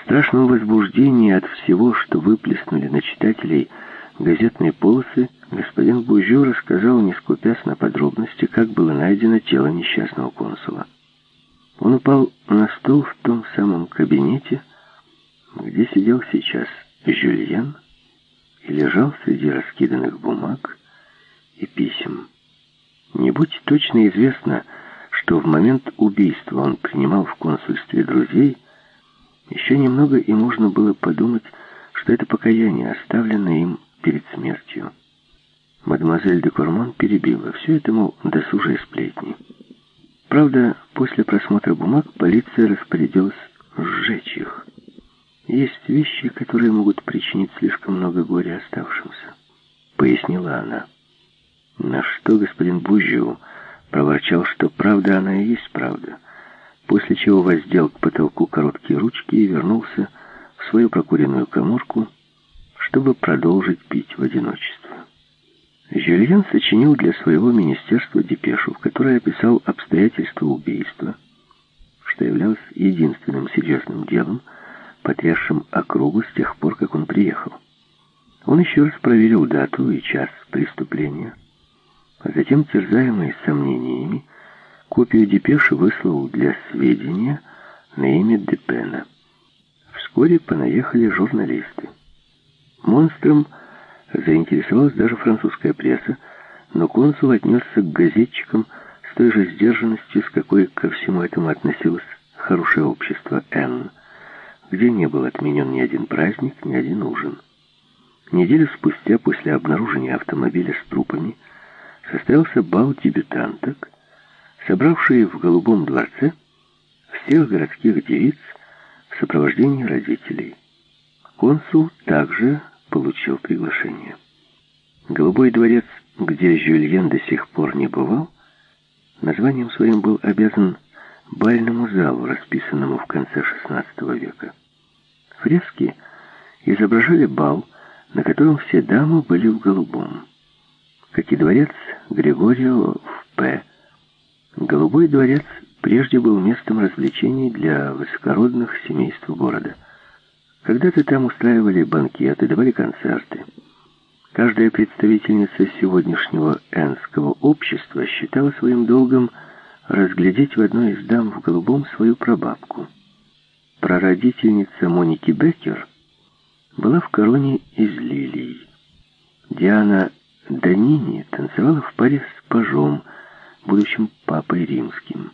В страшном возбуждении от всего, что выплеснули на читателей газетные полосы, господин Бужо рассказал, не скупясь на подробности, как было найдено тело несчастного консула. Он упал на стол в том самом кабинете, где сидел сейчас Жюльен и лежал среди раскиданных бумаг и писем. Не будь точно известно, что в момент убийства он принимал в консульстве друзей, еще немного и можно было подумать, что это покаяние, оставленное им перед смертью. Мадемуазель де Кормон перебила. Все это, мол, досужие сплетни. Правда, после просмотра бумаг полиция распорядилась сжечь их. Есть вещи, которые могут причинить слишком много горя оставшимся, пояснила она. На что господин Бужиу проворчал, что правда она и есть правда, после чего воздел к потолку короткие ручки и вернулся в свою прокуренную коморку, чтобы продолжить пить в одиночестве. Жюльен сочинил для своего министерства депешу, в которой описал обстоятельства убийства, что являлось единственным серьезным делом, потрясшим округу с тех пор, как он приехал. Он еще раз проверил дату и час преступления, а затем, терзаемый сомнениями, копию депеши выслал для сведения на имя Депена. Вскоре понаехали журналисты. Монстром заинтересовалась даже французская пресса, но консул отнесся к газетчикам с той же сдержанностью, с какой ко всему этому относилось хорошее общество Н, где не был отменен ни один праздник, ни один ужин. Неделю спустя после обнаружения автомобиля с трупами состоялся бал дебютанток, собравшие в Голубом дворце всех городских девиц в сопровождении родителей. Консул также получил приглашение. Голубой дворец, где Жюльен до сих пор не бывал, названием своим был обязан бальному залу, расписанному в конце XVI века. Фрески изображали бал, на котором все дамы были в голубом. Как и дворец Григорио в П. Голубой дворец прежде был местом развлечений для высокородных семейств города – когда-то там устраивали банкеты, давали концерты. Каждая представительница сегодняшнего энского общества считала своим долгом разглядеть в одной из дам в голубом свою прабабку. Прародительница Моники Беккер была в короне из лилий. Диана Данини танцевала в паре с пажом, будущим папой римским.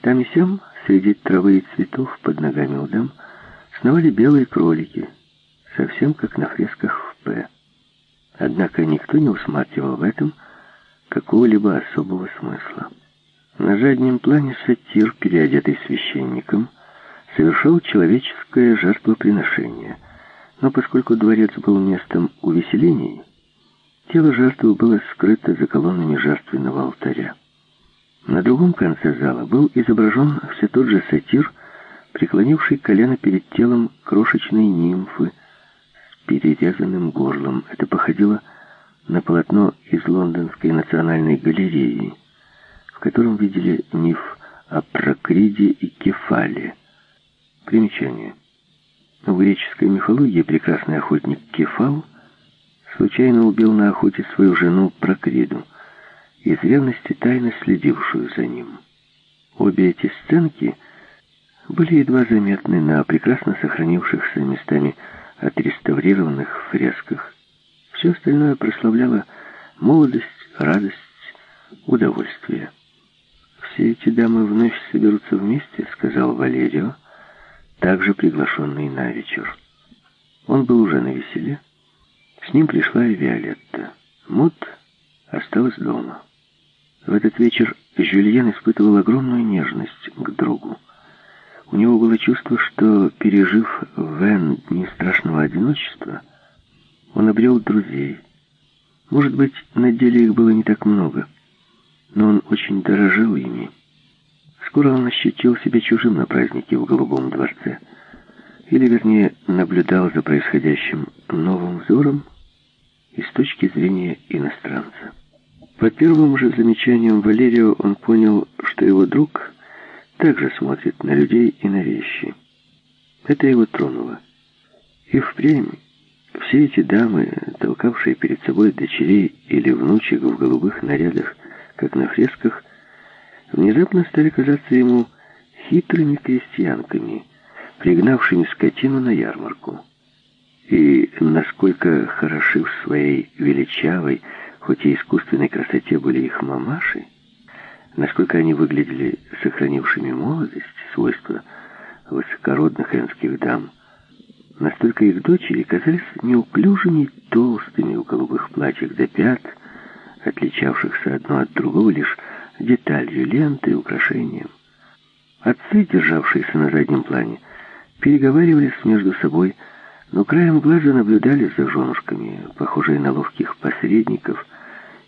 Там и сям, среди травы и цветов под ногами у дам, сновали белые кролики, совсем как на фресках в П. Однако никто не усматривал в этом какого-либо особого смысла. На заднем плане сатир, переодетый священником, совершал человеческое жертвоприношение, но поскольку дворец был местом увеселений, тело жертвы было скрыто за колоннами жертвенного алтаря. На другом конце зала был изображен все тот же сатир, преклонивший колено перед телом крошечной нимфы с перерезанным горлом. Это походило на полотно из Лондонской национальной галереи, в котором видели миф о Прокриде и Кефале. Примечание. В греческой мифологии прекрасный охотник Кефал случайно убил на охоте свою жену Прокриду, из ревности тайно следившую за ним. Обе эти сценки — были едва заметны на прекрасно сохранившихся местами отреставрированных фресках. Все остальное прославляло молодость, радость, удовольствие. «Все эти дамы вновь соберутся вместе», — сказал Валерио, также приглашенный на вечер. Он был уже на веселе. С ним пришла и Виолетта. Мот осталась дома. В этот вечер Жюльен испытывал огромную нежность к другу. У него было чувство, что, пережив в Эн дни страшного одиночества, он обрел друзей. Может быть, на деле их было не так много, но он очень дорожил ими. Скоро он ощутил себя чужим на празднике в Голубом дворце, или, вернее, наблюдал за происходящим новым взором и с точки зрения иностранца. По первым же замечаниям Валерио он понял, что его друг также смотрит на людей и на вещи. Это его тронуло. И впрямь все эти дамы, толкавшие перед собой дочерей или внучек в голубых нарядах, как на фресках, внезапно стали казаться ему хитрыми крестьянками, пригнавшими скотину на ярмарку. И насколько хороши в своей величавой, хоть и искусственной красоте были их мамаши, насколько они выглядели сохранившими молодость, свойства высокородных энских дам, настолько их дочери казались неуклюжими толстыми в голубых платьях до пят, отличавшихся одно от другого лишь деталью ленты и украшением. Отцы, державшиеся на заднем плане, переговаривались между собой, но краем глаза наблюдали за женушками, похожие на ловких посредников,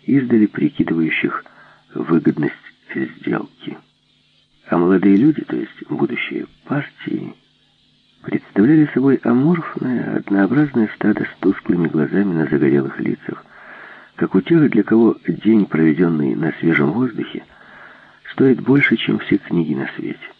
издали прикидывающих выгодность сделки. А молодые люди, то есть будущие партии, представляли собой аморфное, однообразное стадо с тусклыми глазами на загорелых лицах, как у тех, для кого день, проведенный на свежем воздухе, стоит больше, чем все книги на свете.